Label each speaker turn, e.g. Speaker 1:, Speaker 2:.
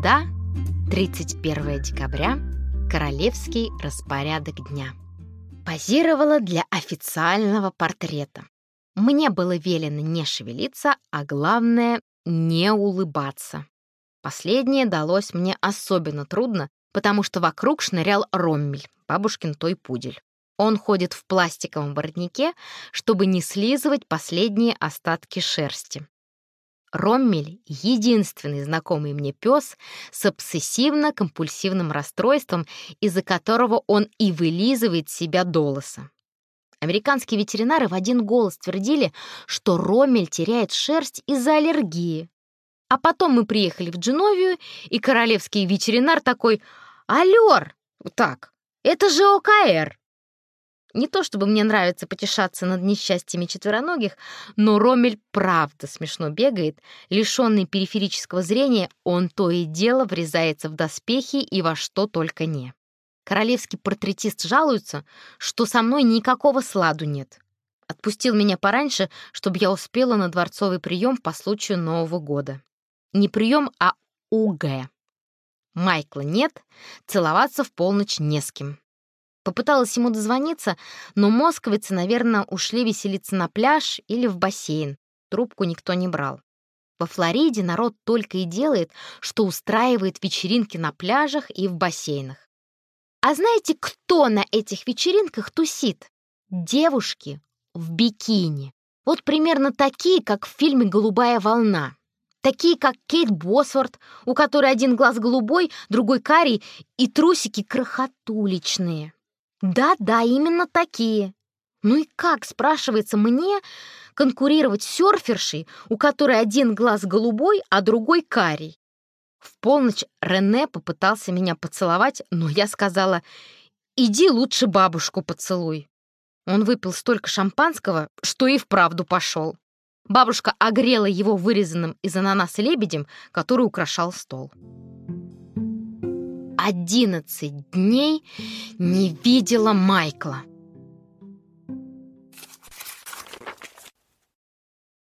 Speaker 1: Среда, 31 декабря, королевский распорядок дня. Позировала для официального портрета. Мне было велено не шевелиться, а главное — не улыбаться. Последнее далось мне особенно трудно, потому что вокруг шнырял Роммель, бабушкин той пудель. Он ходит в пластиковом воротнике, чтобы не слизывать последние остатки шерсти. Роммель — единственный знакомый мне пес с обсессивно-компульсивным расстройством, из-за которого он и вылизывает себя до лоса. Американские ветеринары в один голос твердили, что Роммель теряет шерсть из-за аллергии. А потом мы приехали в Дженовию, и королевский ветеринар такой «Алёр!» Так, это же ОКР. Не то чтобы мне нравится потешаться над несчастьями четвероногих, но Ромель правда смешно бегает. Лишенный периферического зрения, он то и дело врезается в доспехи и во что только не. Королевский портретист жалуется, что со мной никакого сладу нет. Отпустил меня пораньше, чтобы я успела на дворцовый прием по случаю Нового года. Не прием, а УГ. Майкла нет, целоваться в полночь не с кем. Попыталась ему дозвониться, но московицы, наверное, ушли веселиться на пляж или в бассейн. Трубку никто не брал. Во Флориде народ только и делает, что устраивает вечеринки на пляжах и в бассейнах. А знаете, кто на этих вечеринках тусит? Девушки в бикини. Вот примерно такие, как в фильме «Голубая волна». Такие, как Кейт Босворт, у которой один глаз голубой, другой карий, и трусики крохотуличные. Да-да, именно такие. Ну и как, спрашивается мне, конкурировать с серфершей, у которой один глаз голубой, а другой карий? В полночь Рене попытался меня поцеловать, но я сказала, иди лучше бабушку поцелуй. Он выпил столько шампанского, что и вправду пошел. Бабушка огрела его вырезанным из ананаса лебедем, который украшал стол. Одиннадцать дней не видела Майкла.